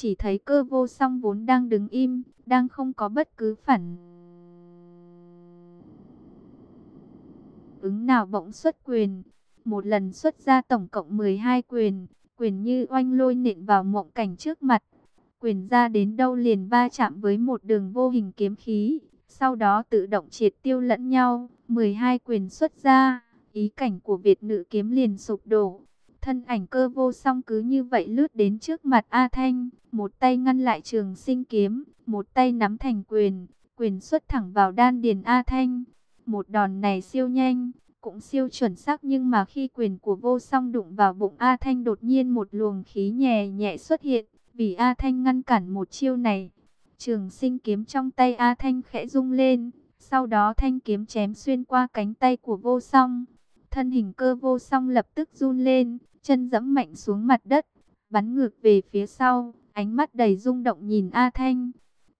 chỉ thấy cơ vô song vốn đang đứng im, đang không có bất cứ phản ứng nào bỗng xuất quyền. Một lần xuất ra tổng cộng 12 quyền, quyền như oanh lôi nện vào mộng cảnh trước mặt. Quyền ra đến đâu liền va chạm với một đường vô hình kiếm khí, sau đó tự động triệt tiêu lẫn nhau, 12 quyền xuất ra, ý cảnh của Việt nữ kiếm liền sụp đổ. Thân ảnh cơ vô song cứ như vậy lướt đến trước mặt A Thanh, một tay ngăn lại trường sinh kiếm, một tay nắm thành quyền, quyền xuất thẳng vào đan điền A Thanh. Một đòn này siêu nhanh, cũng siêu chuẩn xác nhưng mà khi quyền của vô song đụng vào bụng A Thanh đột nhiên một luồng khí nhẹ nhẹ xuất hiện, vì A Thanh ngăn cản một chiêu này. Trường sinh kiếm trong tay A Thanh khẽ rung lên, sau đó thanh kiếm chém xuyên qua cánh tay của vô song. Thân hình cơ vô song lập tức run lên, chân dẫm mạnh xuống mặt đất, bắn ngược về phía sau, ánh mắt đầy rung động nhìn A Thanh.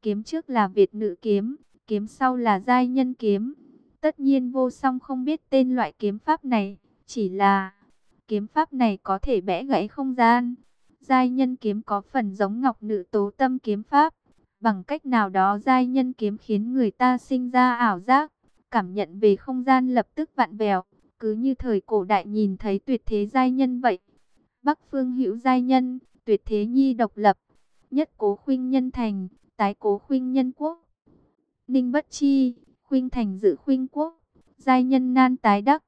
Kiếm trước là Việt nữ kiếm, kiếm sau là giai nhân kiếm. Tất nhiên vô song không biết tên loại kiếm pháp này, chỉ là kiếm pháp này có thể bẽ gãy không gian. Giai nhân kiếm có phần giống ngọc nữ tố tâm kiếm pháp. Bằng cách nào đó giai nhân kiếm khiến người ta sinh ra ảo giác, cảm nhận về không gian lập tức vặn vẹo, cứ như thời cổ đại nhìn thấy tuyệt thế giai nhân vậy. Bắc phương hữu giai nhân, tuyệt thế nhi độc lập, nhất cố khuynh nhân thành, tái cố khuynh nhân quốc. Ninh bất chi, khuynh thành dự khuynh quốc, giai nhân nan tái đắc.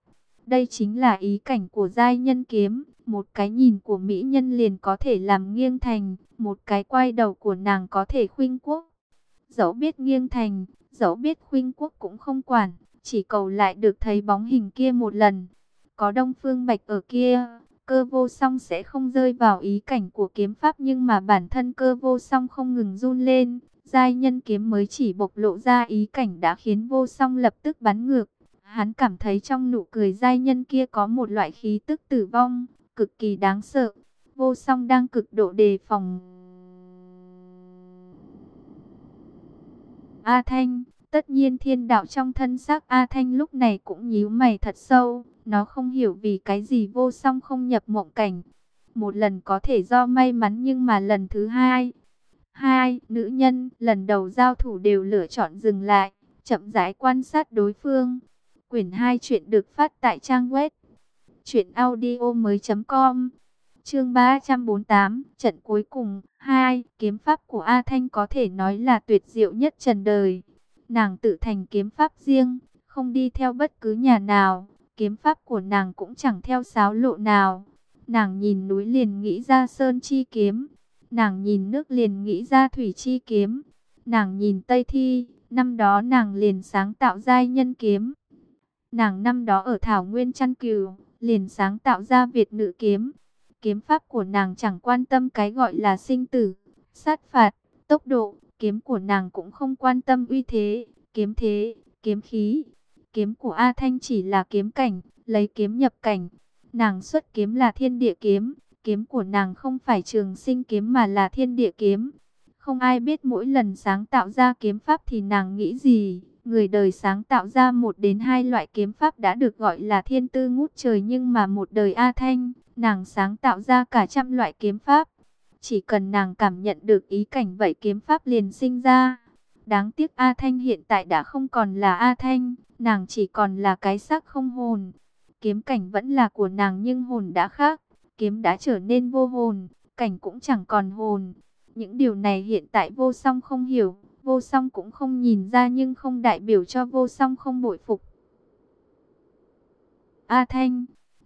Đây chính là ý cảnh của giai nhân kiếm, một cái nhìn của mỹ nhân liền có thể làm nghiêng thành, một cái quay đầu của nàng có thể khuynh quốc. Dẫu biết nghiêng thành, dẫu biết khuynh quốc cũng không quản, chỉ cầu lại được thấy bóng hình kia một lần. Có Đông Phương Bạch ở kia, cơ vô song sẽ không rơi vào ý cảnh của kiếm pháp nhưng mà bản thân cơ vô song không ngừng run lên, Giai nhân kiếm mới chỉ bộc lộ ra ý cảnh đã khiến vô song lập tức bắn ngược. Hắn cảm thấy trong nụ cười giai nhân kia có một loại khí tức tử vong, cực kỳ đáng sợ. Vô song đang cực độ đề phòng. A Thanh, tất nhiên thiên đạo trong thân xác A Thanh lúc này cũng nhíu mày thật sâu. Nó không hiểu vì cái gì vô song không nhập mộng cảnh. Một lần có thể do may mắn nhưng mà lần thứ hai, Hai nữ nhân lần đầu giao thủ đều lựa chọn dừng lại, chậm rãi quan sát đối phương. Quyển 2 chuyện được phát tại trang web truyệnaudiomoi.com. Chương 348, trận cuối cùng, 2, kiếm pháp của A Thanh có thể nói là tuyệt diệu nhất trần đời. Nàng tự thành kiếm pháp riêng, không đi theo bất cứ nhà nào, kiếm pháp của nàng cũng chẳng theo sáo lộ nào. Nàng nhìn núi liền nghĩ ra sơn chi kiếm, Nàng nhìn nước liền nghĩ ra thủy chi kiếm. Nàng nhìn Tây Thi, năm đó nàng liền sáng tạo giai nhân kiếm. Nàng năm đó ở Thảo Nguyên Trăn Cừu, liền sáng tạo ra Việt nữ kiếm. Kiếm pháp của nàng chẳng quan tâm cái gọi là sinh tử, sát phạt, tốc độ. Kiếm của nàng cũng không quan tâm uy thế, kiếm thế, kiếm khí. Kiếm của A Thanh chỉ là kiếm cảnh, lấy kiếm nhập cảnh. Nàng xuất kiếm là thiên địa kiếm, Kiếm của nàng không phải trường sinh kiếm mà là thiên địa kiếm. Không ai biết mỗi lần sáng tạo ra kiếm pháp thì nàng nghĩ gì. Người đời sáng tạo ra một đến hai loại kiếm pháp đã được gọi là thiên tư ngút trời nhưng mà một đời A Thanh, nàng sáng tạo ra cả trăm loại kiếm pháp. Chỉ cần nàng cảm nhận được ý cảnh vậy kiếm pháp liền sinh ra. Đáng tiếc A Thanh hiện tại đã không còn là A Thanh, nàng chỉ còn là cái xác không hồn. Kiếm cảnh vẫn là của nàng nhưng hồn đã khác kiếm đã trở nên vô hồn, cảnh cũng chẳng còn hồn. Những điều này hiện tại vô song không hiểu, vô song cũng không nhìn ra nhưng không đại biểu cho vô song không bội phục. A Thanh,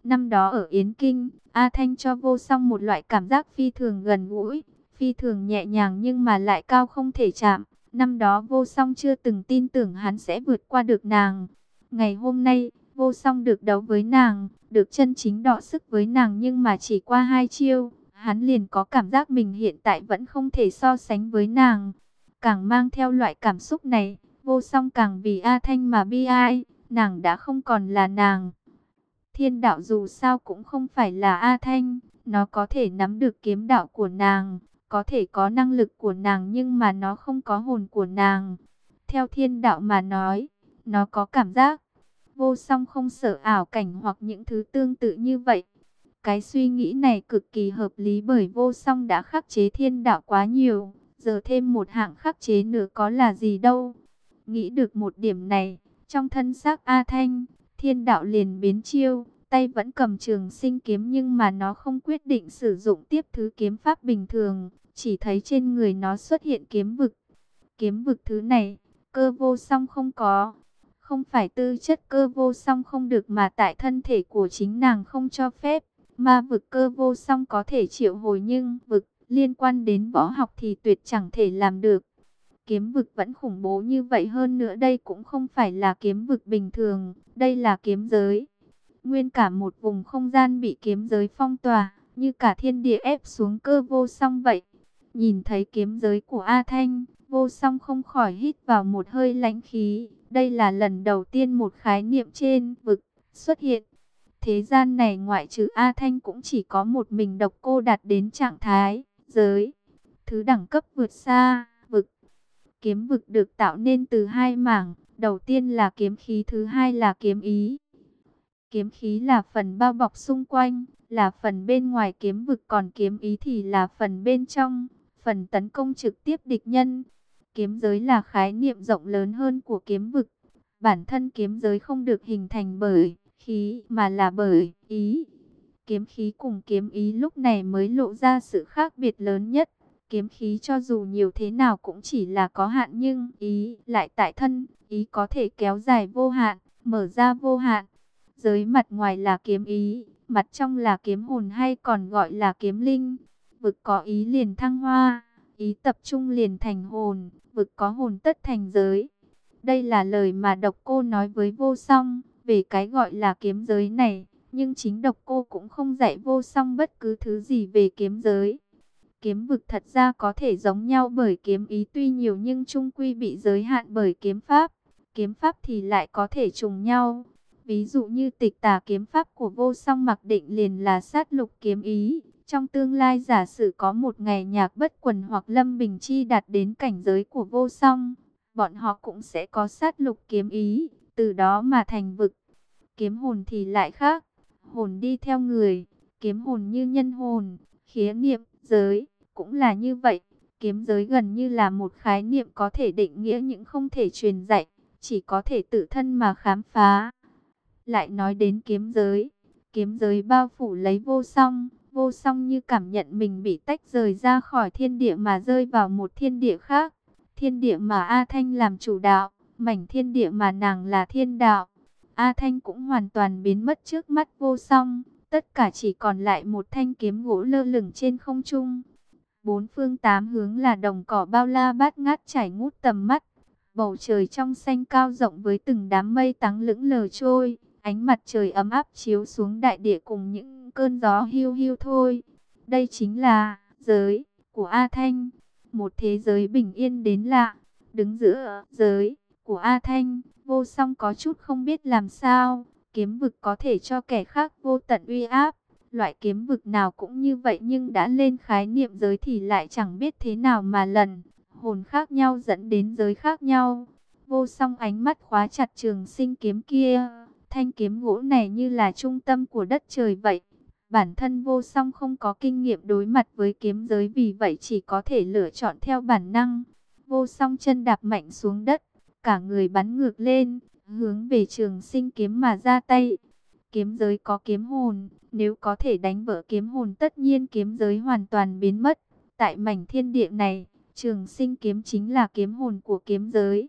năm đó ở Yến Kinh, A Thanh cho vô song một loại cảm giác phi thường gần gũi, phi thường nhẹ nhàng nhưng mà lại cao không thể chạm. Năm đó vô song chưa từng tin tưởng hắn sẽ vượt qua được nàng. Ngày hôm nay, vô song được đấu với nàng, được chân chính đọ sức với nàng nhưng mà chỉ qua hai chiêu, hắn liền có cảm giác mình hiện tại vẫn không thể so sánh với nàng. Càng mang theo loại cảm xúc này, vô song càng vì A Thanh mà bi ai, nàng đã không còn là nàng. Thiên đạo dù sao cũng không phải là A Thanh, nó có thể nắm được kiếm đạo của nàng, có thể có năng lực của nàng nhưng mà nó không có hồn của nàng. Theo thiên đạo mà nói, nó có cảm giác, Vô song không sợ ảo cảnh hoặc những thứ tương tự như vậy. Cái suy nghĩ này cực kỳ hợp lý bởi vô song đã khắc chế thiên đạo quá nhiều. Giờ thêm một hạng khắc chế nữa có là gì đâu. Nghĩ được một điểm này, trong thân xác A Thanh, thiên đạo liền biến chiêu, tay vẫn cầm trường sinh kiếm nhưng mà nó không quyết định sử dụng tiếp thứ kiếm pháp bình thường, chỉ thấy trên người nó xuất hiện kiếm vực. Kiếm vực thứ này, cơ vô song không có, không phải tư chất cơ vô song không được mà tại thân thể của chính nàng không cho phép. Ma vực cơ vô song có thể triệu hồi nhưng vực liên quan đến võ học thì tuyệt chẳng thể làm được. Kiếm vực vẫn khủng bố như vậy hơn nữa đây cũng không phải là kiếm vực bình thường, đây là kiếm giới. Nguyên cả một vùng không gian bị kiếm giới phong tỏa, như cả thiên địa ép xuống cơ vô song vậy. Nhìn thấy kiếm giới của A Thanh, vô song không khỏi hít vào một hơi lãnh khí. Đây là lần đầu tiên một khái niệm trên vực xuất hiện. Thế gian này ngoại trừ A Thanh cũng chỉ có một mình độc cô đạt đến trạng thái, giới. Thứ đẳng cấp vượt xa. Kiếm vực được tạo nên từ hai mảng, đầu tiên là kiếm khí, thứ hai là kiếm ý. Kiếm khí là phần bao bọc xung quanh, là phần bên ngoài kiếm vực còn kiếm ý thì là phần bên trong, phần tấn công trực tiếp địch nhân. Kiếm giới là khái niệm rộng lớn hơn của kiếm vực. Bản thân kiếm giới không được hình thành bởi khí mà là bởi ý. Kiếm khí cùng kiếm ý lúc này mới lộ ra sự khác biệt lớn nhất. Kiếm khí cho dù nhiều thế nào cũng chỉ là có hạn nhưng ý lại tại thân, ý có thể kéo dài vô hạn, mở ra vô hạn. Giới mặt ngoài là kiếm ý, mặt trong là kiếm hồn hay còn gọi là kiếm linh. Vực có ý liền thăng hoa, ý tập trung liền thành hồn, vực có hồn tất thành giới. Đây là lời mà độc cô nói với vô song, về cái gọi là kiếm giới này. Nhưng chính độc cô cũng không dạy vô song bất cứ thứ gì về kiếm giới. Kiếm vực thật ra có thể giống nhau bởi kiếm ý tuy nhiều nhưng chung quy bị giới hạn bởi kiếm pháp. Kiếm pháp thì lại có thể trùng nhau. Ví dụ như tịch tà kiếm pháp của vô song mặc định liền là sát lục kiếm ý. Trong tương lai giả sử có một ngày nhạc bất quần hoặc lâm bình chi đạt đến cảnh giới của vô song, bọn họ cũng sẽ có sát lục kiếm ý, từ đó mà thành vực. Kiếm hồn thì lại khác, hồn đi theo người, kiếm hồn như nhân hồn, khía niệm, giới, cũng là như vậy. Kiếm giới gần như là một khái niệm có thể định nghĩa những không thể truyền dạy, chỉ có thể tự thân mà khám phá. Lại nói đến kiếm giới, kiếm giới bao phủ lấy vô song, vô song như cảm nhận mình bị tách rời ra khỏi thiên địa mà rơi vào một thiên địa khác. Thiên địa mà A Thanh làm chủ đạo, mảnh thiên địa mà nàng là thiên đạo. A Thanh cũng hoàn toàn biến mất trước mắt vô song, tất cả chỉ còn lại một thanh kiếm gỗ lơ lửng trên không trung. Bốn phương tám hướng là đồng cỏ bao la bát ngát trải ngút tầm mắt. Bầu trời trong xanh cao rộng với từng đám mây tắng lững lờ trôi, ánh mặt trời ấm áp chiếu xuống đại địa cùng những cơn gió hiu hiu thôi. Đây chính là giới của A Thanh, một thế giới bình yên đến lạ, đứng giữa giới của A Thanh, vô song có chút không biết làm sao, kiếm vực có thể cho kẻ khác vô tận uy áp. Loại kiếm vực nào cũng như vậy nhưng đã lên khái niệm giới thì lại chẳng biết thế nào mà lần. Hồn khác nhau dẫn đến giới khác nhau. Vô song ánh mắt khóa chặt trường sinh kiếm kia. Thanh kiếm gỗ này như là trung tâm của đất trời vậy. Bản thân vô song không có kinh nghiệm đối mặt với kiếm giới vì vậy chỉ có thể lựa chọn theo bản năng. Vô song chân đạp mạnh xuống đất, cả người bắn ngược lên, hướng về trường sinh kiếm mà ra tay. Kiếm giới có kiếm hồn, nếu có thể đánh vỡ kiếm hồn tất nhiên kiếm giới hoàn toàn biến mất. Tại mảnh thiên địa này, trường sinh kiếm chính là kiếm hồn của kiếm giới.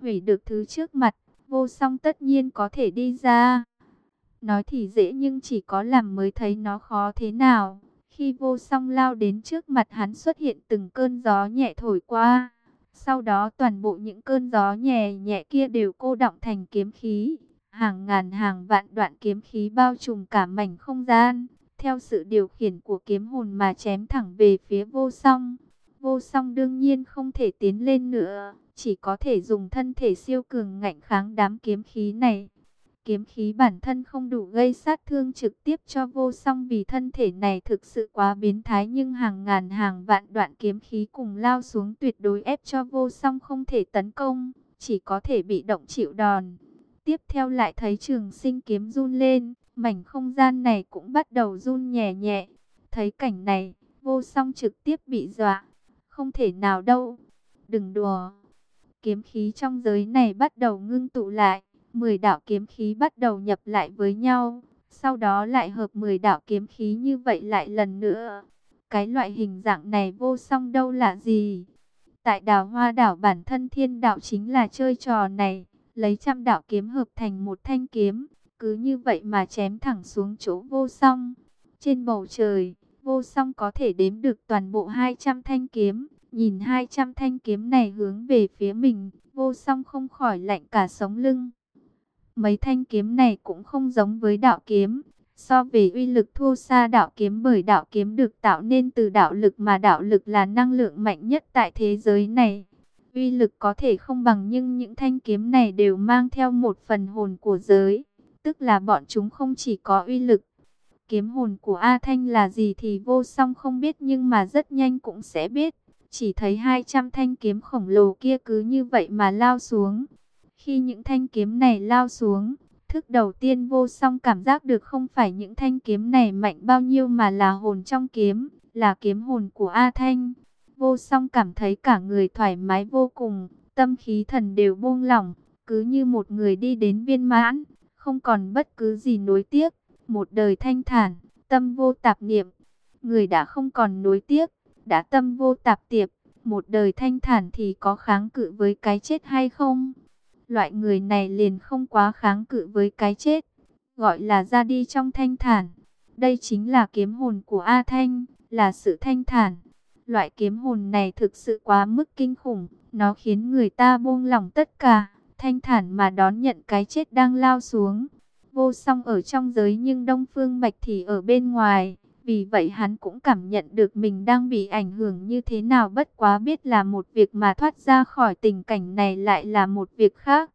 Hủy được thứ trước mặt, vô song tất nhiên có thể đi ra. Nói thì dễ nhưng chỉ có làm mới thấy nó khó thế nào. Khi vô song lao đến trước mặt hắn xuất hiện từng cơn gió nhẹ thổi qua. Sau đó toàn bộ những cơn gió nhẹ nhẹ kia đều cô động thành kiếm khí. Hàng ngàn hàng vạn đoạn kiếm khí bao trùm cả mảnh không gian. Theo sự điều khiển của kiếm hồn mà chém thẳng về phía vô song. Vô song đương nhiên không thể tiến lên nữa. Chỉ có thể dùng thân thể siêu cường ngạnh kháng đám kiếm khí này. Kiếm khí bản thân không đủ gây sát thương trực tiếp cho vô song vì thân thể này thực sự quá biến thái nhưng hàng ngàn hàng vạn đoạn kiếm khí cùng lao xuống tuyệt đối ép cho vô song không thể tấn công, chỉ có thể bị động chịu đòn. Tiếp theo lại thấy trường sinh kiếm run lên, mảnh không gian này cũng bắt đầu run nhẹ nhẹ. Thấy cảnh này, vô song trực tiếp bị dọa. Không thể nào đâu. Đừng đùa. Kiếm khí trong giới này bắt đầu ngưng tụ lại. Mười đạo kiếm khí bắt đầu nhập lại với nhau. Sau đó lại hợp mười đạo kiếm khí như vậy lại lần nữa. Cái loại hình dạng này vô song đâu là gì? Tại đào hoa đảo bản thân thiên đạo chính là chơi trò này. Lấy trăm đạo kiếm hợp thành một thanh kiếm. Cứ như vậy mà chém thẳng xuống chỗ vô song. Trên bầu trời, vô song có thể đếm được toàn bộ 200 thanh kiếm. Nhìn 200 thanh kiếm này hướng về phía mình, vô song không khỏi lạnh cả sống lưng. Mấy thanh kiếm này cũng không giống với đạo kiếm. So về uy lực thua xa đạo kiếm bởi đạo kiếm được tạo nên từ đạo lực mà đạo lực là năng lượng mạnh nhất tại thế giới này. Uy lực có thể không bằng nhưng những thanh kiếm này đều mang theo một phần hồn của giới. Tức là bọn chúng không chỉ có uy lực. Kiếm hồn của A Thanh là gì thì vô song không biết nhưng mà rất nhanh cũng sẽ biết. Chỉ thấy 200 thanh kiếm khổng lồ kia cứ như vậy mà lao xuống. Khi những thanh kiếm này lao xuống, thức đầu tiên vô song cảm giác được không phải những thanh kiếm này mạnh bao nhiêu mà là hồn trong kiếm, là kiếm hồn của A Thanh. Vô song cảm thấy cả người thoải mái vô cùng, tâm khí thần đều buông lỏng, cứ như một người đi đến viên mãn, không còn bất cứ gì nối tiếc, một đời thanh thản, tâm vô tạp niệm. Người đã không còn nối tiếc, đã tâm vô tạp tiệp, một đời thanh thản thì có kháng cự với cái chết hay không? Loại người này liền không quá kháng cự với cái chết, gọi là ra đi trong thanh thản. Đây chính là kiếm hồn của A Thanh, là sự thanh thản. Loại kiếm hồn này thực sự quá mức kinh khủng, nó khiến người ta buông lỏng tất cả, thanh thản mà đón nhận cái chết đang lao xuống. Vô song ở trong giới nhưng Đông Phương Bạch thì ở bên ngoài. Vì vậy hắn cũng cảm nhận được mình đang bị ảnh hưởng như thế nào bất quá biết là một việc mà thoát ra khỏi tình cảnh này lại là một việc khác.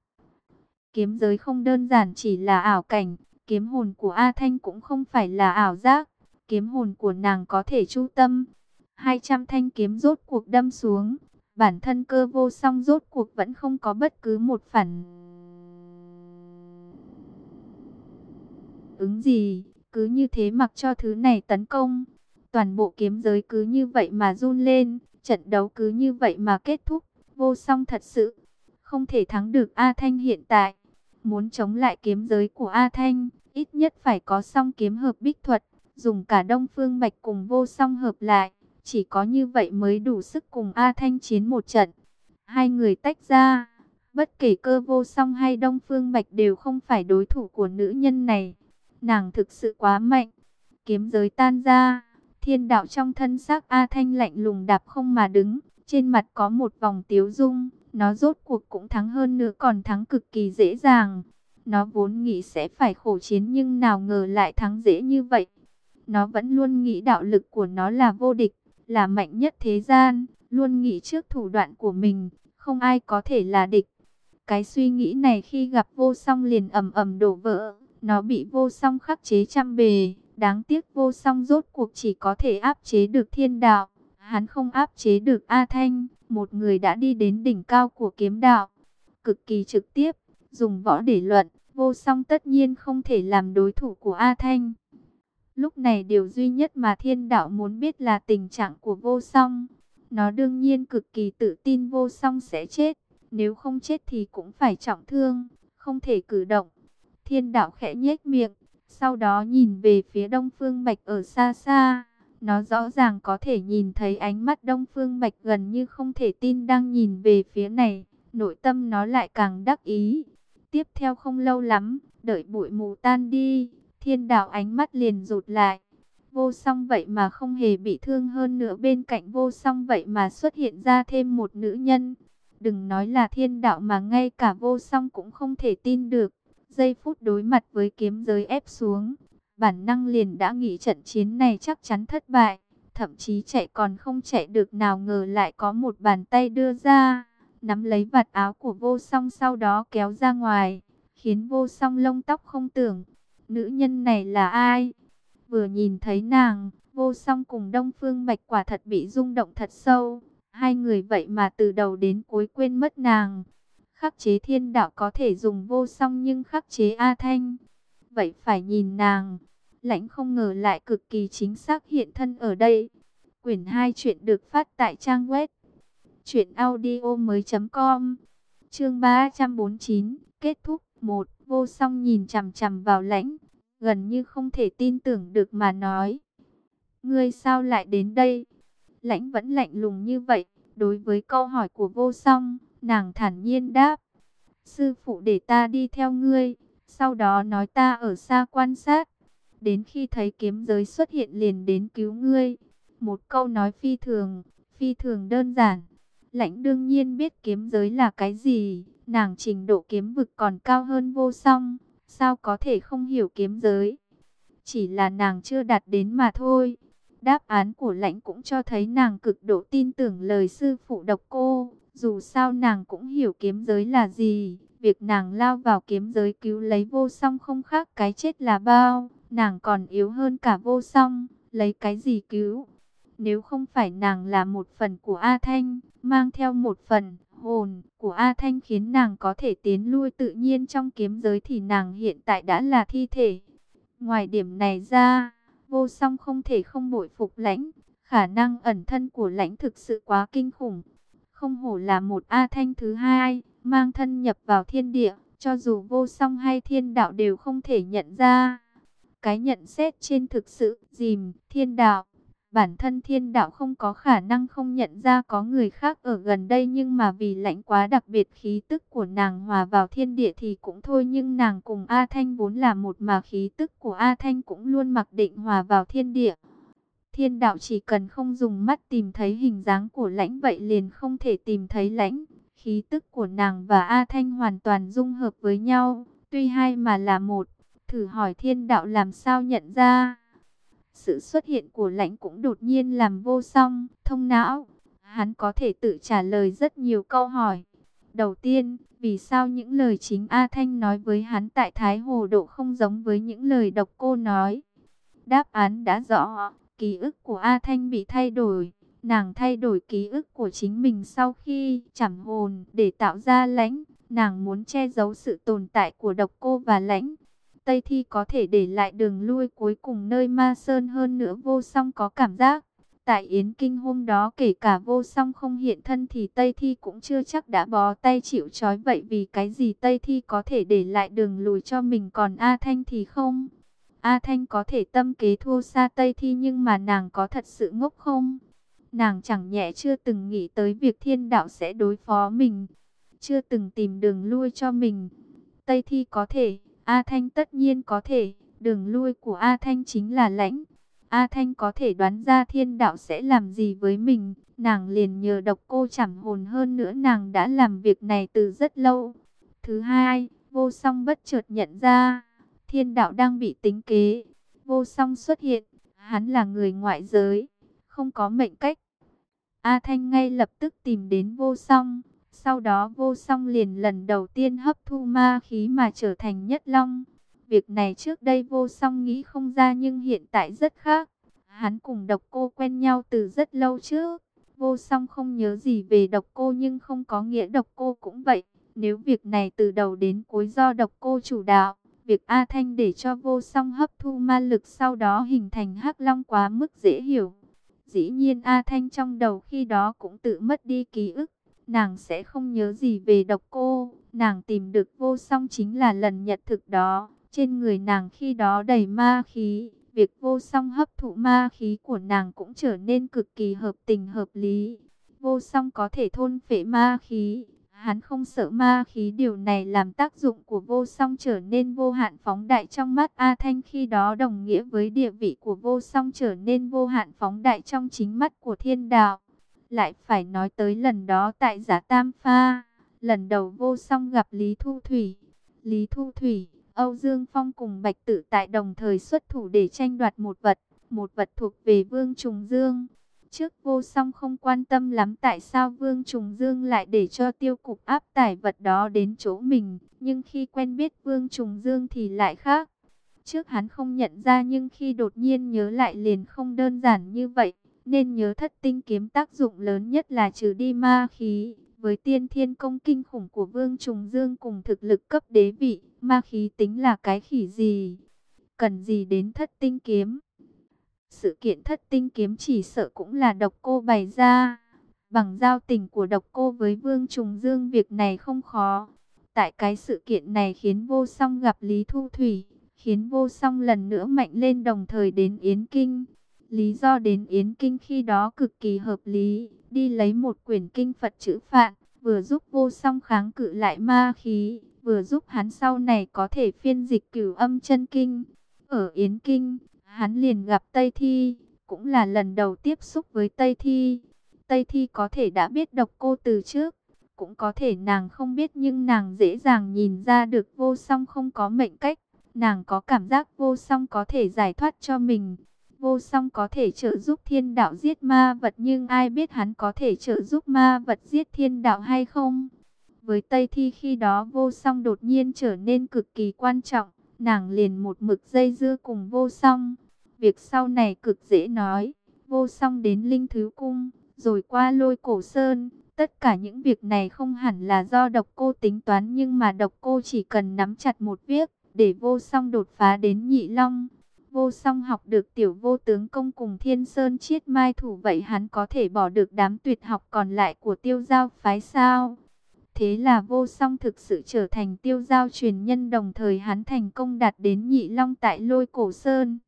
Kiếm giới không đơn giản chỉ là ảo cảnh, kiếm hồn của A Thanh cũng không phải là ảo giác, kiếm hồn của nàng có thể chu tâm. 200 thanh kiếm rốt cuộc đâm xuống, bản thân cơ vô song rốt cuộc vẫn không có bất cứ một phản ứng gì. Cứ như thế mặc cho thứ này tấn công. Toàn bộ kiếm giới cứ như vậy mà run lên. Trận đấu cứ như vậy mà kết thúc. Vô song thật sự. Không thể thắng được A Thanh hiện tại. Muốn chống lại kiếm giới của A Thanh. Ít nhất phải có song kiếm hợp bích thuật. Dùng cả đông phương bạch cùng vô song hợp lại. Chỉ có như vậy mới đủ sức cùng A Thanh chiến một trận. Hai người tách ra. Bất kể cơ vô song hay đông phương bạch đều không phải đối thủ của nữ nhân này. Nàng thực sự quá mạnh. Kiếm giới tan ra. Thiên đạo trong thân xác A Thanh lạnh lùng đạp không mà đứng. Trên mặt có một vòng tiếu dung. Nó rốt cuộc cũng thắng hơn nữa còn thắng cực kỳ dễ dàng. Nó vốn nghĩ sẽ phải khổ chiến nhưng nào ngờ lại thắng dễ như vậy. Nó vẫn luôn nghĩ đạo lực của nó là vô địch, là mạnh nhất thế gian. Luôn nghĩ trước thủ đoạn của mình, không ai có thể là địch. Cái suy nghĩ này khi gặp vô song liền ầm ầm đổ vỡ. Nó bị vô song khắc chế trăm bề, đáng tiếc vô song rốt cuộc chỉ có thể áp chế được thiên đạo. Hắn không áp chế được A Thanh, một người đã đi đến đỉnh cao của kiếm đạo. Cực kỳ trực tiếp, dùng võ để luận, vô song tất nhiên không thể làm đối thủ của A Thanh. Lúc này điều duy nhất mà thiên đạo muốn biết là tình trạng của vô song. Nó đương nhiên cực kỳ tự tin vô song sẽ chết, nếu không chết thì cũng phải trọng thương, không thể cử động. Thiên đạo khẽ nhếch miệng, sau đó nhìn về phía Đông Phương Bạch ở xa xa. Nó rõ ràng có thể nhìn thấy ánh mắt Đông Phương Bạch gần như không thể tin đang nhìn về phía này. Nội tâm nó lại càng đắc ý. Tiếp theo không lâu lắm, đợi bụi mù tan đi, thiên đạo ánh mắt liền rụt lại. Vô song vậy mà không hề bị thương hơn nữa bên cạnh vô song vậy mà xuất hiện ra thêm một nữ nhân. Đừng nói là thiên đạo mà ngay cả vô song cũng không thể tin được giây phút đối mặt với kiếm giới ép xuống, bản năng liền đã nghĩ trận chiến này chắc chắn thất bại, thậm chí chạy còn không chạy được nào ngờ lại có một bàn tay đưa ra, nắm lấy vạt áo của vô song sau đó kéo ra ngoài, khiến vô song lông tóc không tưởng, nữ nhân này là ai? Vừa nhìn thấy nàng, vô song cùng Đông Phương Bạch quả thật bị rung động thật sâu, hai người vậy mà từ đầu đến cuối quên mất nàng. Khắc chế thiên đạo có thể dùng vô song nhưng khắc chế A Thanh vậy phải nhìn nàng. Lãnh không ngờ lại cực kỳ chính xác hiện thân ở đây. Quyển 2 chuyện được phát tại trang web truyệnaudiomoi.com. Chương 349, kết thúc 1, vô song nhìn chằm chằm vào Lãnh, gần như không thể tin tưởng được mà nói: "Ngươi sao lại đến đây?" Lãnh vẫn lạnh lùng như vậy, đối với câu hỏi của Vô Song, nàng thản nhiên đáp: "Sư phụ để ta đi theo ngươi." Sau đó nói ta ở xa quan sát, đến khi thấy kiếm giới xuất hiện liền đến cứu ngươi. Một câu nói phi thường, phi thường đơn giản. Lãnh đương nhiên biết kiếm giới là cái gì, nàng trình độ kiếm vực còn cao hơn vô song, sao có thể không hiểu kiếm giới. Chỉ là nàng chưa đạt đến mà thôi. Đáp án của lãnh cũng cho thấy nàng cực độ tin tưởng lời sư phụ độc cô, dù sao nàng cũng hiểu kiếm giới là gì, Việc nàng lao vào kiếm giới cứu lấy vô song không khác cái chết là bao. Nàng còn yếu hơn cả vô song, lấy cái gì cứu. Nếu không phải nàng là một phần của A Thanh, mang theo một phần hồn của A Thanh khiến nàng có thể tiến lui tự nhiên trong kiếm giới thì nàng hiện tại đã là thi thể. Ngoài điểm này ra, vô song không thể không bội phục lãnh. Khả năng ẩn thân của lãnh thực sự quá kinh khủng. Không hổ là một A Thanh thứ hai mang thân nhập vào thiên địa, cho dù vô song hay thiên đạo đều không thể nhận ra. Cái nhận xét trên thực sự, dìm, thiên đạo, bản thân thiên đạo không có khả năng không nhận ra có người khác ở gần đây nhưng mà vì lãnh quá đặc biệt khí tức của nàng hòa vào thiên địa thì cũng thôi nhưng nàng cùng A Thanh vốn là một mà khí tức của A Thanh cũng luôn mặc định hòa vào thiên địa. Thiên đạo chỉ cần không dùng mắt tìm thấy hình dáng của lãnh vậy liền không thể tìm thấy lãnh. Khí tức của nàng và A Thanh hoàn toàn dung hợp với nhau, tuy hai mà là một. Thử hỏi thiên đạo làm sao nhận ra. Sự xuất hiện của lãnh cũng đột nhiên làm vô song, thông não. Hắn có thể tự trả lời rất nhiều câu hỏi. Đầu tiên, vì sao những lời chính A Thanh nói với hắn tại Thái Hồ Độ không giống với những lời độc cô nói? Đáp án đã rõ, ký ức của A Thanh bị thay đổi. Nàng thay đổi ký ức của chính mình sau khi chẳng hồn để tạo ra lãnh. Nàng muốn che giấu sự tồn tại của độc cô và lãnh. Tây Thi có thể để lại đường lui cuối cùng nơi ma sơn hơn nữa vô song có cảm giác. Tại Yến Kinh hôm đó kể cả vô song không hiện thân thì Tây Thi cũng chưa chắc đã bó tay chịu trói vậy vì cái gì Tây Thi có thể để lại đường lùi cho mình còn A Thanh thì không. A Thanh có thể tâm kế thua xa Tây Thi nhưng mà nàng có thật sự ngốc không? Nàng chẳng nhẹ chưa từng nghĩ tới việc thiên đạo sẽ đối phó mình. Chưa từng tìm đường lui cho mình. Tây Thi có thể, A Thanh tất nhiên có thể. Đường lui của A Thanh chính là lãnh. A Thanh có thể đoán ra thiên đạo sẽ làm gì với mình. Nàng liền nhờ độc cô chẳng hồn hơn nữa nàng đã làm việc này từ rất lâu. Thứ hai, vô song bất chợt nhận ra, thiên đạo đang bị tính kế. Vô song xuất hiện, hắn là người ngoại giới, không có mệnh cách. A Thanh ngay lập tức tìm đến vô song. Sau đó vô song liền lần đầu tiên hấp thu ma khí mà trở thành nhất long. Việc này trước đây vô song nghĩ không ra nhưng hiện tại rất khác. Hắn cùng độc cô quen nhau từ rất lâu trước. Vô song không nhớ gì về độc cô nhưng không có nghĩa độc cô cũng vậy. Nếu việc này từ đầu đến cuối do độc cô chủ đạo, việc A Thanh để cho vô song hấp thu ma lực sau đó hình thành hắc long quá mức dễ hiểu. Dĩ nhiên A Thanh trong đầu khi đó cũng tự mất đi ký ức. Nàng sẽ không nhớ gì về độc cô. Nàng tìm được vô song chính là lần nhật thực đó. Trên người nàng khi đó đầy ma khí. Việc vô song hấp thụ ma khí của nàng cũng trở nên cực kỳ hợp tình hợp lý. Vô song có thể thôn phệ ma khí. Hắn không sợ ma khí điều này làm tác dụng của vô song trở nên vô hạn phóng đại trong mắt A Thanh khi đó đồng nghĩa với địa vị của vô song trở nên vô hạn phóng đại trong chính mắt của thiên đạo. Lại phải nói tới lần đó tại giả Tam Pha, lần đầu vô song gặp Lý Thu Thủy. Lý Thu Thủy, Âu Dương Phong cùng Bạch Tử tại đồng thời xuất thủ để tranh đoạt một vật, một vật thuộc về Vương Trùng Dương. Trước vô song không quan tâm lắm tại sao Vương Trùng Dương lại để cho tiêu cục áp tải vật đó đến chỗ mình. Nhưng khi quen biết Vương Trùng Dương thì lại khác. Trước hắn không nhận ra nhưng khi đột nhiên nhớ lại liền không đơn giản như vậy. Nên nhớ thất tinh kiếm tác dụng lớn nhất là trừ đi ma khí. Với tiên thiên công kinh khủng của Vương Trùng Dương cùng thực lực cấp đế vị, ma khí tính là cái khỉ gì? cần gì đến thất tinh kiếm. Sự kiện thất tinh kiếm chỉ sợ cũng là độc cô bày ra. Bằng giao tình của độc cô với Vương Trùng Dương việc này không khó. Tại cái sự kiện này khiến vô song gặp Lý Thu Thủy, khiến vô song lần nữa mạnh lên đồng thời đến Yến Kinh. Lý do đến Yến Kinh khi đó cực kỳ hợp lý, đi lấy một quyển kinh Phật chữ phạn, vừa giúp vô song kháng cự lại ma khí, vừa giúp hắn sau này có thể phiên dịch cửu âm chân kinh. Ở Yến Kinh, hắn liền gặp Tây Thi, cũng là lần đầu tiếp xúc với Tây Thi. Tây Thi có thể đã biết độc cô từ trước, cũng có thể nàng không biết nhưng nàng dễ dàng nhìn ra được vô song không có mệnh cách. Nàng có cảm giác vô song có thể giải thoát cho mình. Vô song có thể trợ giúp thiên đạo giết ma vật nhưng ai biết hắn có thể trợ giúp ma vật giết thiên đạo hay không? Với Tây Thi khi đó vô song đột nhiên trở nên cực kỳ quan trọng, nàng liền một mực dây dưa cùng vô song. Việc sau này cực dễ nói, vô song đến Linh Thứ Cung, rồi qua lôi cổ sơn. Tất cả những việc này không hẳn là do độc cô tính toán nhưng mà độc cô chỉ cần nắm chặt một việc, để vô song đột phá đến nhị long. Vô song học được tiểu vô tướng công cùng thiên sơn chiết mai thủ vậy hắn có thể bỏ được đám tuyệt học còn lại của tiêu giao phái sao? Thế là vô song thực sự trở thành tiêu giao truyền nhân đồng thời hắn thành công đạt đến nhị long tại lôi cổ sơn.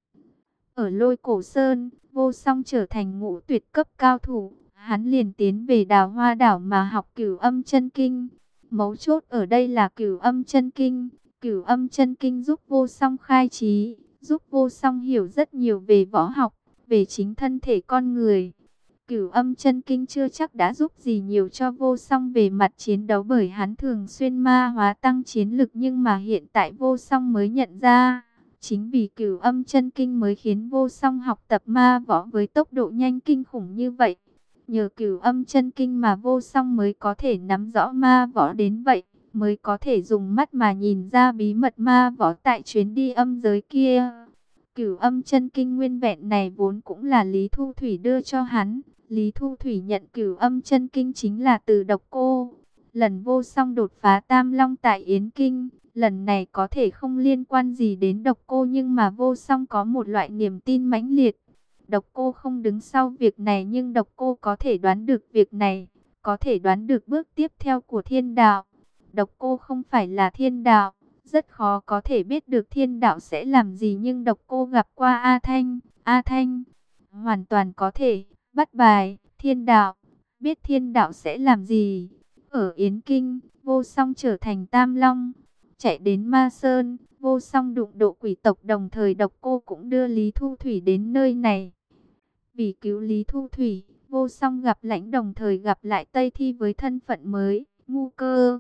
Ở lôi cổ sơn, vô song trở thành ngũ tuyệt cấp cao thủ, hắn liền tiến về đào hoa đảo mà học cửu âm chân kinh. Mấu chốt ở đây là cửu âm chân kinh, cửu âm chân kinh giúp vô song khai trí, giúp vô song hiểu rất nhiều về võ học, về chính thân thể con người. Cửu âm chân kinh chưa chắc đã giúp gì nhiều cho vô song về mặt chiến đấu bởi hắn thường xuyên ma hóa tăng chiến lực nhưng mà hiện tại vô song mới nhận ra. Chính vì cửu âm chân kinh mới khiến vô song học tập ma võ với tốc độ nhanh kinh khủng như vậy. Nhờ cửu âm chân kinh mà vô song mới có thể nắm rõ ma võ đến vậy, mới có thể dùng mắt mà nhìn ra bí mật ma võ tại chuyến đi âm giới kia. Cửu âm chân kinh nguyên vẹn này vốn cũng là Lý Thu Thủy đưa cho hắn. Lý Thu Thủy nhận cửu âm chân kinh chính là từ độc cô. Lần vô song đột phá tam long tại Yến Kinh, lần này có thể không liên quan gì đến độc cô nhưng mà vô song có một loại niềm tin mãnh liệt. Độc cô không đứng sau việc này nhưng độc cô có thể đoán được việc này, có thể đoán được bước tiếp theo của thiên đạo. Độc cô không phải là thiên đạo, rất khó có thể biết được thiên đạo sẽ làm gì nhưng độc cô gặp qua A Thanh, A Thanh hoàn toàn có thể bắt bài thiên đạo, biết thiên đạo sẽ làm gì. Ở Yến Kinh, vô song trở thành Tam Long, chạy đến Ma Sơn, vô song đụng độ quỷ tộc đồng thời độc cô cũng đưa Lý Thu Thủy đến nơi này. Vì cứu Lý Thu Thủy, vô song gặp lãnh đồng thời gặp lại Tây Thi với thân phận mới, ngu cơ.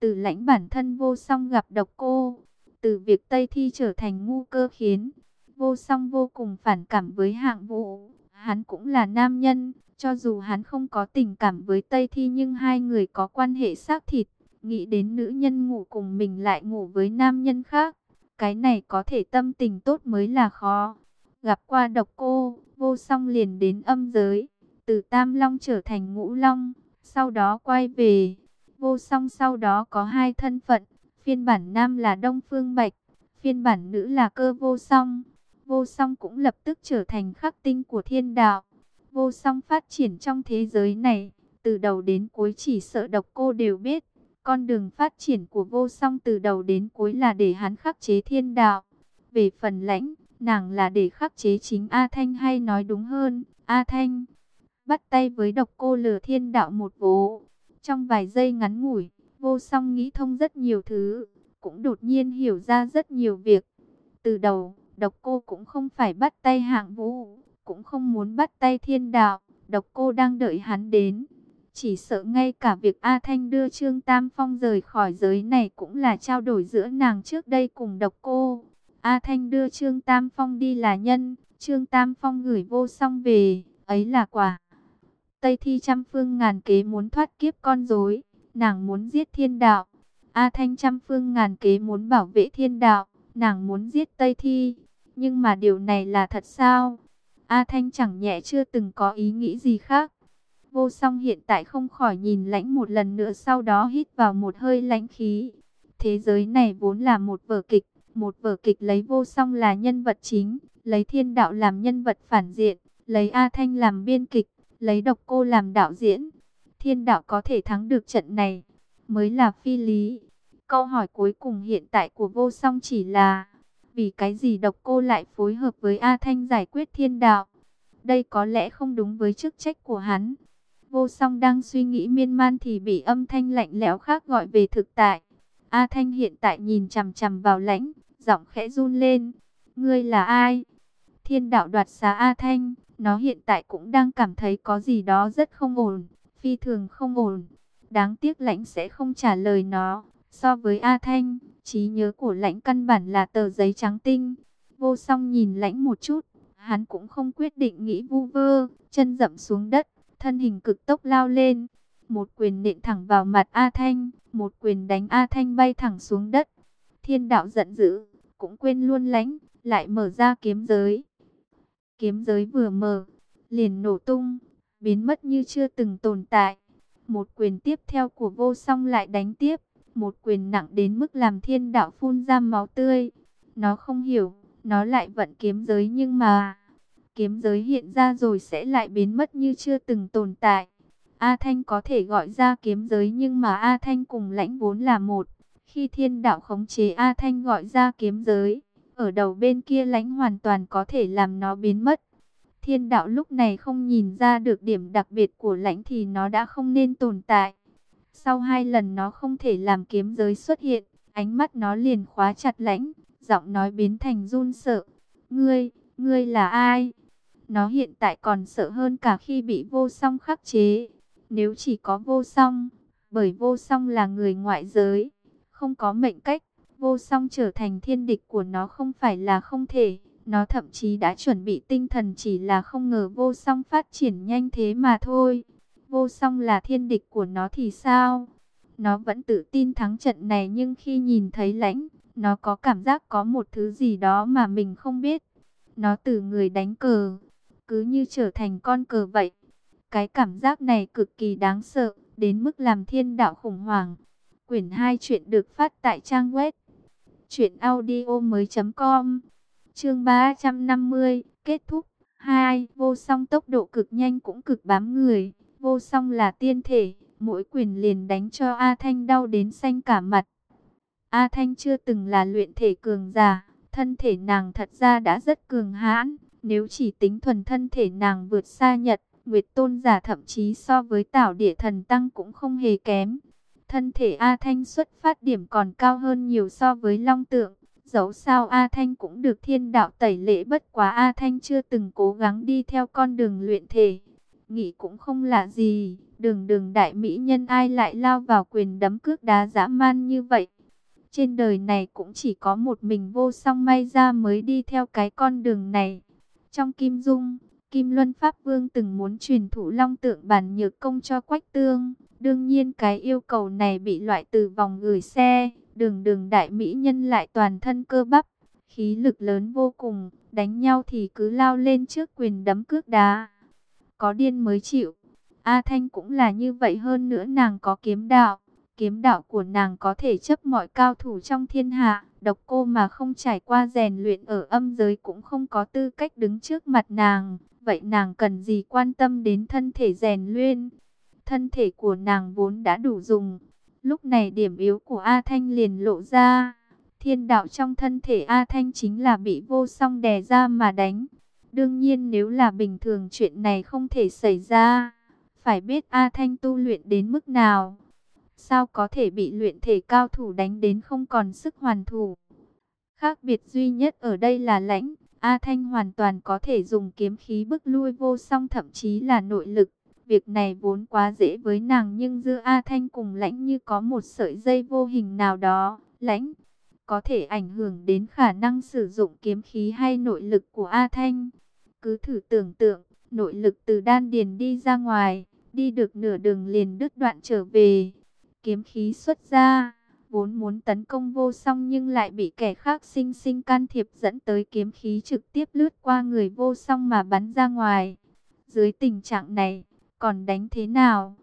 Từ lãnh bản thân vô song gặp độc cô, từ việc Tây Thi trở thành ngu cơ khiến vô song vô cùng phản cảm với hạng vũ. Hắn cũng là nam nhân, cho dù hắn không có tình cảm với Tây Thi nhưng hai người có quan hệ xác thịt. Nghĩ đến nữ nhân ngủ cùng mình lại ngủ với nam nhân khác. Cái này có thể tâm tình tốt mới là khó. Gặp qua độc cô, vô song liền đến âm giới. Từ Tam Long trở thành Ngũ Long, sau đó quay về. Vô song sau đó có hai thân phận. Phiên bản nam là Đông Phương Bạch, phiên bản nữ là cơ vô song. Vô song cũng lập tức trở thành khắc tinh của thiên đạo. Vô song phát triển trong thế giới này, từ đầu đến cuối chỉ sợ độc cô đều biết. Con đường phát triển của vô song từ đầu đến cuối là để hắn khắc chế thiên đạo. Về phần lãnh, nàng là để khắc chế chính A Thanh hay nói đúng hơn, A Thanh. Bắt tay với độc cô lừa thiên đạo một vố. Trong vài giây ngắn ngủi, vô song nghĩ thông rất nhiều thứ, cũng đột nhiên hiểu ra rất nhiều việc. Từ đầu, độc cô cũng không phải bắt tay hạng vũ, cũng không muốn bắt tay thiên đạo, độc cô đang đợi hắn đến. Chỉ sợ ngay cả việc A Thanh đưa Trương Tam Phong rời khỏi giới này cũng là trao đổi giữa nàng trước đây cùng độc cô. A Thanh đưa Trương Tam Phong đi là nhân, Trương Tam Phong gửi vô song về, ấy là quả. Tây Thi trăm phương ngàn kế muốn thoát kiếp con rối, nàng muốn giết thiên đạo. A Thanh trăm phương ngàn kế muốn bảo vệ thiên đạo, nàng muốn giết Tây Thi. Nhưng mà điều này là thật sao? A Thanh chẳng nhẹ chưa từng có ý nghĩ gì khác. Vô song hiện tại không khỏi nhìn lãnh một lần nữa sau đó hít vào một hơi lãnh khí. Thế giới này vốn là một vở kịch, Một vở kịch lấy vô song là nhân vật chính, lấy thiên đạo làm nhân vật phản diện, lấy A Thanh làm biên kịch, lấy độc cô làm đạo diễn. Thiên đạo có thể thắng được trận này, mới là phi lý. Câu hỏi cuối cùng hiện tại của vô song chỉ là, vì cái gì độc cô lại phối hợp với A Thanh giải quyết thiên đạo? Đây có lẽ không đúng với chức trách của hắn. Vô song đang suy nghĩ miên man thì bị âm thanh lạnh lẽo khác gọi về thực tại. A Thanh hiện tại nhìn chằm chằm vào lãnh, giọng khẽ run lên. Ngươi là ai? Thiên đạo đoạt xá A Thanh, nó hiện tại cũng đang cảm thấy có gì đó rất không ổn, phi thường không ổn. Đáng tiếc lãnh sẽ không trả lời nó. So với A Thanh, trí nhớ của lãnh căn bản là tờ giấy trắng tinh. Vô song nhìn lãnh một chút, hắn cũng không quyết định nghĩ vu vơ, chân dậm xuống đất, thân hình cực tốc lao lên. Một quyền nện thẳng vào mặt A Thanh, một quyền đánh A Thanh bay thẳng xuống đất. Thiên đạo giận dữ, cũng quên luôn lánh, lại mở ra kiếm giới. Kiếm giới vừa mở, liền nổ tung, biến mất như chưa từng tồn tại. Một quyền tiếp theo của vô song lại đánh tiếp, một quyền nặng đến mức làm thiên đạo phun ra máu tươi. Nó không hiểu, nó lại vận kiếm giới nhưng mà... Kiếm giới hiện ra rồi sẽ lại biến mất như chưa từng tồn tại. A Thanh có thể gọi ra kiếm giới nhưng mà A Thanh cùng lãnh vốn là một. Khi thiên đạo khống chế A Thanh gọi ra kiếm giới, ở đầu bên kia lãnh hoàn toàn có thể làm nó biến mất. Thiên đạo lúc này không nhìn ra được điểm đặc biệt của lãnh thì nó đã không nên tồn tại. Sau hai lần nó không thể làm kiếm giới xuất hiện, ánh mắt nó liền khóa chặt lãnh, giọng nói biến thành run sợ. Ngươi, ngươi là ai? Nó hiện tại còn sợ hơn cả khi bị vô song khắc chế. Nếu chỉ có vô song, bởi vô song là người ngoại giới, không có mệnh cách, vô song trở thành thiên địch của nó không phải là không thể. Nó thậm chí đã chuẩn bị tinh thần chỉ là không ngờ vô song phát triển nhanh thế mà thôi. Vô song là thiên địch của nó thì sao? Nó vẫn tự tin thắng trận này nhưng khi nhìn thấy lãnh, nó có cảm giác có một thứ gì đó mà mình không biết. Nó từ người đánh cờ, cứ như trở thành con cờ vậy. Cái cảm giác này cực kỳ đáng sợ, đến mức làm thiên đạo khủng hoảng. Quyển 2 chuyện được phát tại trang web truyệnaudiomoi.com. Chương 350, kết thúc. 2. Vô song tốc độ cực nhanh cũng cực bám người. Vô song là tiên thể, mỗi quyền liền đánh cho A Thanh đau đến xanh cả mặt. A Thanh chưa từng là luyện thể cường giả, thân thể nàng thật ra đã rất cường hãn. Nếu chỉ tính thuần thân thể nàng vượt xa Nhật, Nguyệt Tôn giả thậm chí so với Tảo Địa Thần Tăng cũng không hề kém. Thân thể A Thanh xuất phát điểm còn cao hơn nhiều so với Long Tượng. Dẫu sao A Thanh cũng được thiên đạo tẩy lễ bất quá A Thanh chưa từng cố gắng đi theo con đường luyện thể. Nghĩ cũng không lạ gì, đường đường đại mỹ nhân ai lại lao vào quyền đấm cước đá dã man như vậy. Trên đời này cũng chỉ có một mình vô song may ra mới đi theo cái con đường này. Trong Kim Dung, Kim Luân Pháp Vương từng muốn truyền thụ long tượng bản nhược công cho Quách Tương. Đương nhiên cái yêu cầu này bị loại từ vòng gửi xe. Đường đường đại mỹ nhân lại toàn thân cơ bắp, khí lực lớn vô cùng. Đánh nhau thì cứ lao lên trước quyền đấm cước đá. Có điên mới chịu. A Thanh cũng là như vậy hơn nữa nàng có kiếm đạo. Kiếm đạo của nàng có thể chấp mọi cao thủ trong thiên hạ. Độc cô mà không trải qua rèn luyện ở âm giới cũng không có tư cách đứng trước mặt nàng. Vậy nàng cần gì quan tâm đến thân thể rèn luyện? Thân thể của nàng vốn đã đủ dùng. Lúc này điểm yếu của A Thanh liền lộ ra. Thiên đạo trong thân thể A Thanh chính là bị vô song đè ra mà đánh. Đương nhiên nếu là bình thường chuyện này không thể xảy ra. Phải biết A Thanh tu luyện đến mức nào. Sao có thể bị luyện thể cao thủ đánh đến không còn sức hoàn thủ. Khác biệt duy nhất ở đây là lãnh. A Thanh hoàn toàn có thể dùng kiếm khí bức lui vô song thậm chí là nội lực. Việc này vốn quá dễ với nàng nhưng giữa A Thanh cùng lãnh như có một sợi dây vô hình nào đó. Lãnh có thể ảnh hưởng đến khả năng sử dụng kiếm khí hay nội lực của A Thanh. Cứ thử tưởng tượng, nội lực từ đan điền đi ra ngoài, đi được nửa đường liền đứt đoạn trở về. Kiếm khí xuất ra, vốn muốn tấn công vô song nhưng lại bị kẻ khác sinh sinh can thiệp dẫn tới kiếm khí trực tiếp lướt qua người vô song mà bắn ra ngoài. Dưới tình trạng này, còn đánh thế nào?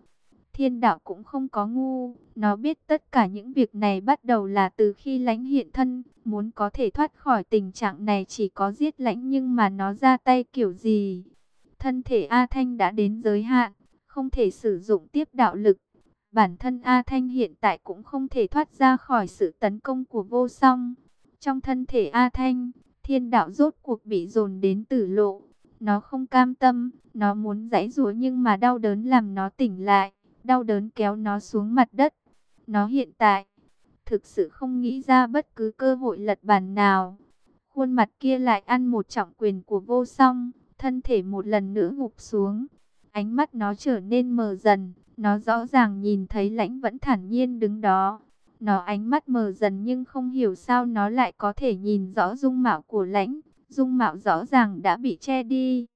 Thiên đạo cũng không có ngu, nó biết tất cả những việc này bắt đầu là từ khi lãnh hiện thân, muốn có thể thoát khỏi tình trạng này chỉ có giết lãnh nhưng mà nó ra tay kiểu gì. Thân thể A Thanh đã đến giới hạn, không thể sử dụng tiếp đạo lực. Bản thân A Thanh hiện tại cũng không thể thoát ra khỏi sự tấn công của vô song. Trong thân thể A Thanh, thiên đạo rốt cuộc bị dồn đến tử lộ. Nó không cam tâm, nó muốn giãy giụa nhưng mà đau đớn làm nó tỉnh lại đau đớn kéo nó xuống mặt đất. Nó hiện tại, thực sự không nghĩ ra bất cứ cơ hội lật bàn nào. Khuôn mặt kia lại ăn một trọng quyền của vô song, thân thể một lần nữa ngục xuống. Ánh mắt nó trở nên mờ dần, nó rõ ràng nhìn thấy lãnh vẫn thản nhiên đứng đó. Nó ánh mắt mờ dần nhưng không hiểu sao nó lại có thể nhìn rõ dung mạo của lãnh. Dung mạo rõ ràng đã bị che đi.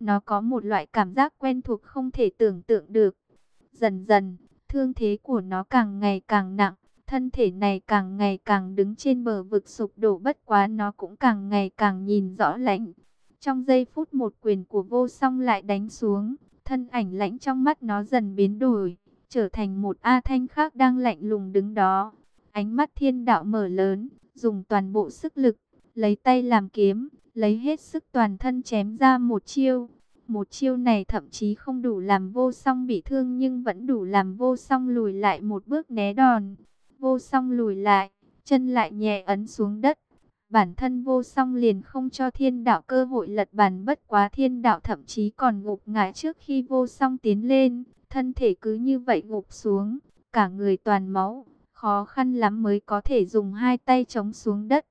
Nó có một loại cảm giác quen thuộc không thể tưởng tượng được. Dần dần, thương thế của nó càng ngày càng nặng, thân thể này càng ngày càng đứng trên bờ vực sụp đổ bất quá nó cũng càng ngày càng nhìn rõ lãnh. Trong giây phút một quyền của vô song lại đánh xuống, thân ảnh lãnh trong mắt nó dần biến đổi, trở thành một A Thanh khác đang lạnh lùng đứng đó. Ánh mắt thiên đạo mở lớn, dùng toàn bộ sức lực, lấy tay làm kiếm, lấy hết sức toàn thân chém ra một chiêu. Một chiêu này thậm chí không đủ làm vô song bị thương nhưng vẫn đủ làm vô song lùi lại một bước né đòn. Vô song lùi lại, chân lại nhẹ ấn xuống đất. Bản thân vô song liền không cho thiên đạo cơ hội lật bàn bất quá thiên đạo thậm chí còn gục ngã trước khi vô song tiến lên. Thân thể cứ như vậy gục xuống, cả người toàn máu, khó khăn lắm mới có thể dùng hai tay chống xuống đất.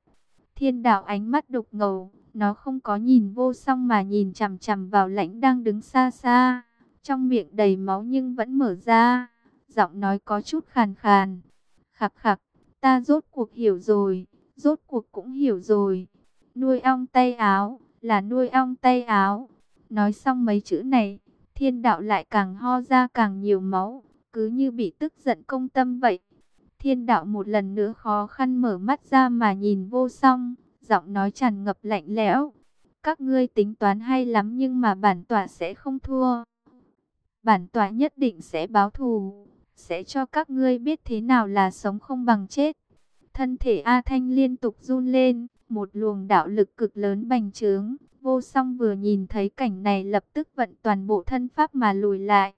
Thiên đạo ánh mắt đục ngầu, nó không có nhìn vô song mà nhìn chằm chằm vào lãnh đang đứng xa xa. Trong miệng đầy máu nhưng vẫn mở ra. Giọng nói có chút khàn khàn. khạc khạc, ta rốt cuộc hiểu rồi. Rốt cuộc cũng hiểu rồi. Nuôi ong tay áo, là nuôi ong tay áo. Nói xong mấy chữ này, thiên đạo lại càng ho ra càng nhiều máu. Cứ như bị tức giận công tâm vậy. Thiên đạo một lần nữa khó khăn mở mắt ra mà nhìn vô song giọng nói tràn ngập lạnh lẽo. Các ngươi tính toán hay lắm nhưng mà bản tọa sẽ không thua. Bản tọa nhất định sẽ báo thù, sẽ cho các ngươi biết thế nào là sống không bằng chết. Thân thể A Thanh liên tục run lên, một luồng đạo lực cực lớn bành trướng. Vô song vừa nhìn thấy cảnh này lập tức vận toàn bộ thân pháp mà lùi lại.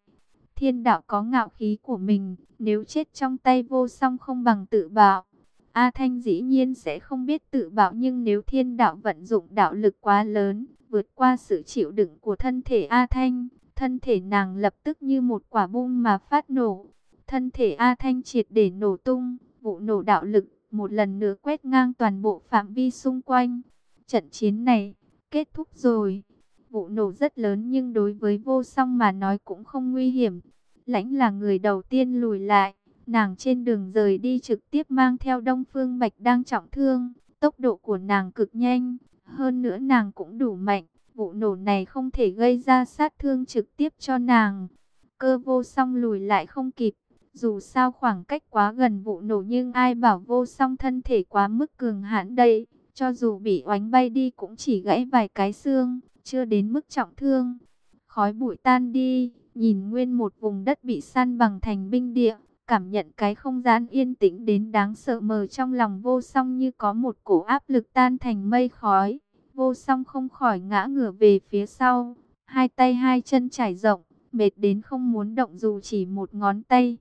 Thiên đạo có ngạo khí của mình, nếu chết trong tay vô song không bằng tự bạo. A Thanh dĩ nhiên sẽ không biết tự bảo nhưng nếu thiên đạo vận dụng đạo lực quá lớn, vượt qua sự chịu đựng của thân thể A Thanh, thân thể nàng lập tức như một quả bom mà phát nổ. Thân thể A Thanh triệt để nổ tung, vụ nổ đạo lực một lần nữa quét ngang toàn bộ phạm vi xung quanh. Trận chiến này kết thúc rồi. Vụ nổ rất lớn nhưng đối với vô song mà nói cũng không nguy hiểm. Lãnh là người đầu tiên lùi lại Nàng trên đường rời đi trực tiếp mang theo Đông Phương Bạch đang trọng thương. Tốc độ của nàng cực nhanh. Hơn nữa nàng cũng đủ mạnh. Vụ nổ này không thể gây ra sát thương trực tiếp cho nàng. Cơ vô song lùi lại không kịp. Dù sao khoảng cách quá gần vụ nổ nhưng ai bảo vô song thân thể quá mức cường hãn đây. Cho dù bị oánh bay đi cũng chỉ gãy vài cái xương, chưa đến mức trọng thương. Khói bụi tan đi, nhìn nguyên một vùng đất bị san bằng thành binh địa cảm nhận cái không gian yên tĩnh đến đáng sợ mờ trong lòng vô song như có một cổ áp lực tan thành mây khói. Vô song không khỏi ngã ngửa về phía sau, hai tay hai chân trải rộng, mệt đến không muốn động dù chỉ một ngón tay.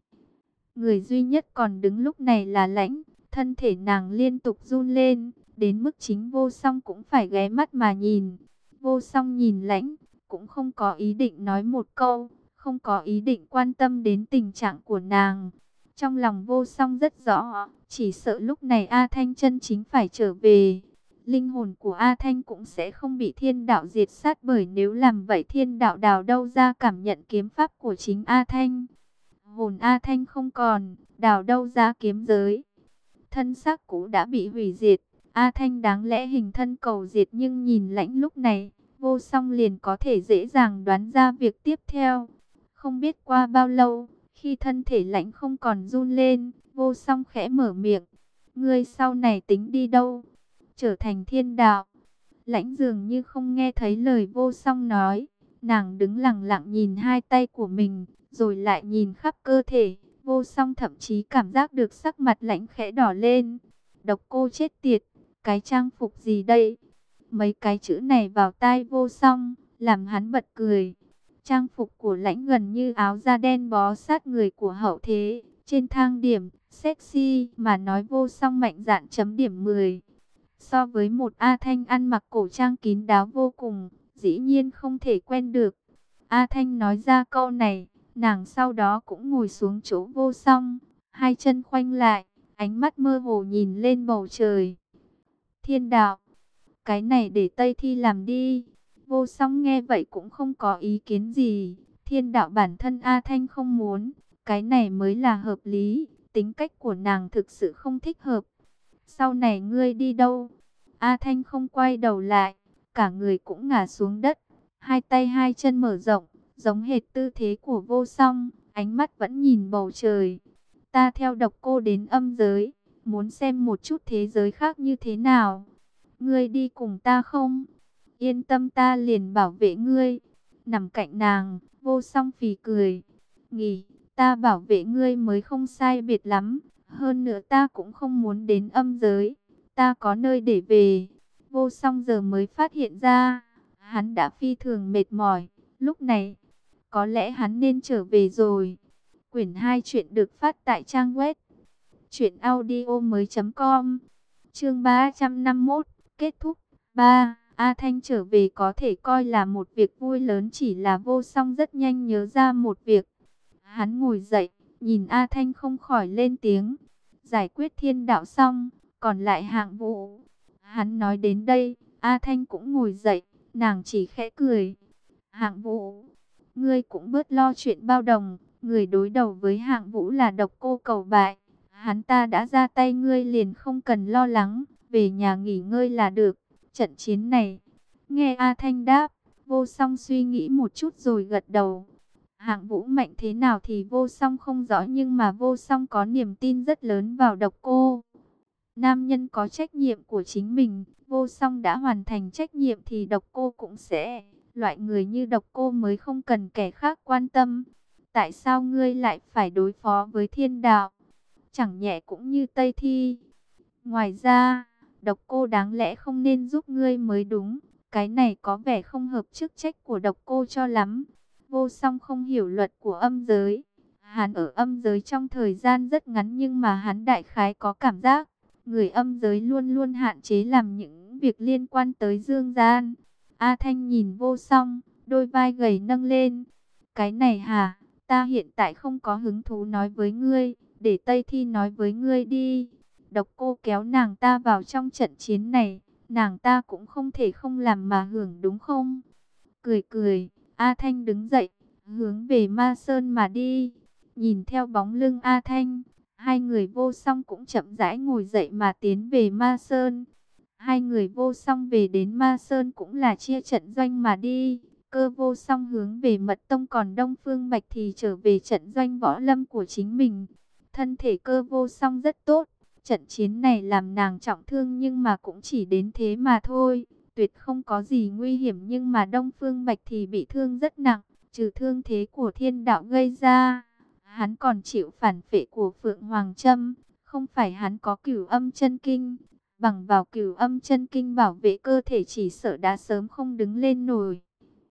Người duy nhất còn đứng lúc này là lãnh, thân thể nàng liên tục run lên, đến mức chính vô song cũng phải ghé mắt mà nhìn. Vô song nhìn lãnh, cũng không có ý định nói một câu không có ý định quan tâm đến tình trạng của nàng. Trong lòng vô song rất rõ, chỉ sợ lúc này A Thanh chân chính phải trở về. Linh hồn của A Thanh cũng sẽ không bị thiên đạo diệt sát bởi nếu làm vậy thiên đạo đào đâu ra cảm nhận kiếm pháp của chính A Thanh. Hồn A Thanh không còn, đào đâu ra kiếm giới. Thân xác cũ đã bị hủy diệt, A Thanh đáng lẽ hình thân cầu diệt nhưng nhìn lãnh lúc này, vô song liền có thể dễ dàng đoán ra việc tiếp theo. Không biết qua bao lâu, khi thân thể lãnh không còn run lên, vô song khẽ mở miệng. Ngươi sau này tính đi đâu? Trở thành thiên đạo. Lãnh dường như không nghe thấy lời vô song nói. Nàng đứng lặng lặng nhìn hai tay của mình, rồi lại nhìn khắp cơ thể, vô song thậm chí cảm giác được sắc mặt lạnh khẽ đỏ lên. Độc cô chết tiệt, cái trang phục gì đây? Mấy cái chữ này vào tai vô song, làm hắn bật cười. Trang phục của lãnh gần như áo da đen bó sát người của hậu thế, trên thang điểm, sexy mà nói vô song mạnh dạn chấm điểm 10. So với một A Thanh ăn mặc cổ trang kín đáo vô cùng, dĩ nhiên không thể quen được. A Thanh nói ra câu này, nàng sau đó cũng ngồi xuống chỗ vô song, hai chân khoanh lại, ánh mắt mơ hồ nhìn lên bầu trời. Thiên đạo, cái này để Tây Thi làm đi. Vô song nghe vậy cũng không có ý kiến gì. Thiên đạo bản thân A Thanh không muốn, cái này mới là hợp lý. Tính cách của nàng thực sự không thích hợp. Sau này ngươi đi đâu? A Thanh không quay đầu lại, cả người cũng ngả xuống đất. Hai tay hai chân mở rộng, giống hệt tư thế của vô song, ánh mắt vẫn nhìn bầu trời. Ta theo độc cô đến âm giới, muốn xem một chút thế giới khác như thế nào. Ngươi đi cùng ta không? Yên tâm ta liền bảo vệ ngươi. Nằm cạnh nàng, vô song phì cười. Nghỉ, ta bảo vệ ngươi mới không sai biệt lắm. Hơn nữa ta cũng không muốn đến âm giới. Ta có nơi để về. Vô song giờ mới phát hiện ra. Hắn đã phi thường mệt mỏi. Lúc này, có lẽ hắn nên trở về rồi. Quyển 2 chuyện được phát tại trang web. truyệnaudiomoi.com. Chương 351 Kết thúc 3. A Thanh trở về có thể coi là một việc vui lớn chỉ là vô song rất nhanh nhớ ra một việc. Hắn ngồi dậy, nhìn A Thanh không khỏi lên tiếng. Giải quyết thiên đạo xong, còn lại hạng vũ. Hắn nói đến đây, A Thanh cũng ngồi dậy, nàng chỉ khẽ cười. Hạng vũ, ngươi cũng bớt lo chuyện bao đồng, người đối đầu với hạng vũ là độc cô cầu bại. Hắn ta đã ra tay ngươi liền không cần lo lắng, về nhà nghỉ ngơi là được. Trận chiến này, nghe A Thanh đáp, vô song suy nghĩ một chút rồi gật đầu. Hạng vũ mạnh thế nào thì vô song không rõ nhưng mà vô song có niềm tin rất lớn vào độc cô. Nam nhân có trách nhiệm của chính mình, vô song đã hoàn thành trách nhiệm thì độc cô cũng sẽ. Loại người như độc cô mới không cần kẻ khác quan tâm. Tại sao ngươi lại phải đối phó với thiên đạo? Chẳng nhẹ cũng như Tây Thi. Ngoài ra, độc cô đáng lẽ không nên giúp ngươi mới đúng. Cái này có vẻ không hợp chức trách của độc cô cho lắm. Vô song không hiểu luật của âm giới. Hắn ở âm giới trong thời gian rất ngắn nhưng mà hắn đại khái có cảm giác. Người âm giới luôn luôn hạn chế làm những việc liên quan tới dương gian. A Thanh nhìn vô song, đôi vai gầy nâng lên. Cái này hả, ta hiện tại không có hứng thú nói với ngươi, để Tây Thi nói với ngươi đi. Độc cô kéo nàng ta vào trong trận chiến này, nàng ta cũng không thể không làm mà hưởng đúng không? Cười cười, A Thanh đứng dậy, hướng về Ma Sơn mà đi. Nhìn theo bóng lưng A Thanh, hai người vô song cũng chậm rãi ngồi dậy mà tiến về Ma Sơn. Hai người vô song về đến Ma Sơn cũng là chia trận doanh mà đi. Cơ vô song hướng về mật tông còn Đông Phương Bạch thì trở về trận doanh võ lâm của chính mình. Thân thể cơ vô song rất tốt. Trận chiến này làm nàng trọng thương nhưng mà cũng chỉ đến thế mà thôi. Tuyệt không có gì nguy hiểm nhưng mà Đông Phương Bạch thì bị thương rất nặng. Trừ thương thế của thiên đạo gây ra. Hắn còn chịu phản phệ của Phượng Hoàng Trâm. Không phải hắn có cửu âm chân kinh. Bằng vào cửu âm chân kinh bảo vệ cơ thể chỉ sợ đã sớm không đứng lên nổi.